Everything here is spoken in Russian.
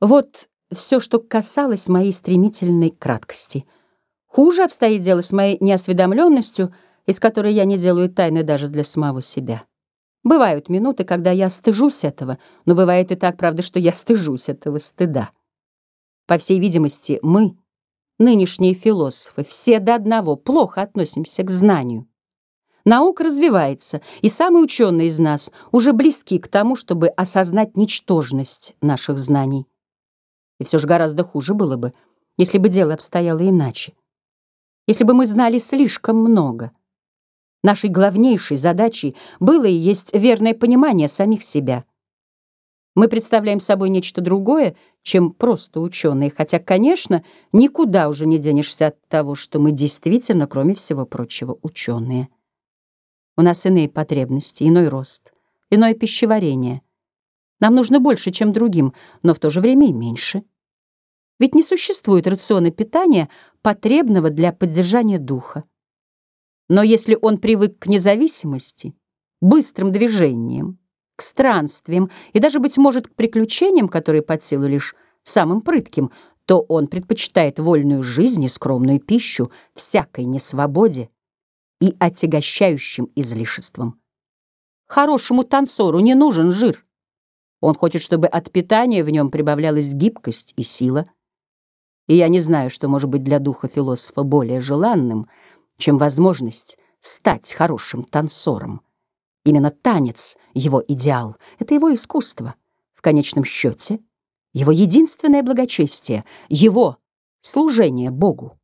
Вот все, что касалось моей стремительной краткости. Хуже обстоит дело с моей неосведомленностью, из которой я не делаю тайны даже для самого себя. Бывают минуты, когда я стыжусь этого, но бывает и так, правда, что я стыжусь этого стыда. По всей видимости, мы, нынешние философы, все до одного плохо относимся к знанию. Наука развивается, и самые ученые из нас уже близки к тому, чтобы осознать ничтожность наших знаний. И все же гораздо хуже было бы, если бы дело обстояло иначе. Если бы мы знали слишком много. Нашей главнейшей задачей было и есть верное понимание самих себя. Мы представляем собой нечто другое, чем просто ученые, хотя, конечно, никуда уже не денешься от того, что мы действительно, кроме всего прочего, ученые. У нас иные потребности, иной рост, иное пищеварение. Нам нужно больше, чем другим, но в то же время и меньше. Ведь не существует рациона питания, потребного для поддержания духа. Но если он привык к независимости, быстрым движениям, к странствиям и даже, быть может, к приключениям, которые под силу лишь самым прытким, то он предпочитает вольную жизнь и скромную пищу всякой несвободе и отягощающим излишеством. Хорошему танцору не нужен жир. Он хочет, чтобы от питания в нем прибавлялась гибкость и сила — и я не знаю, что может быть для духа философа более желанным, чем возможность стать хорошим танцором. Именно танец — его идеал, это его искусство. В конечном счете, его единственное благочестие, его служение Богу.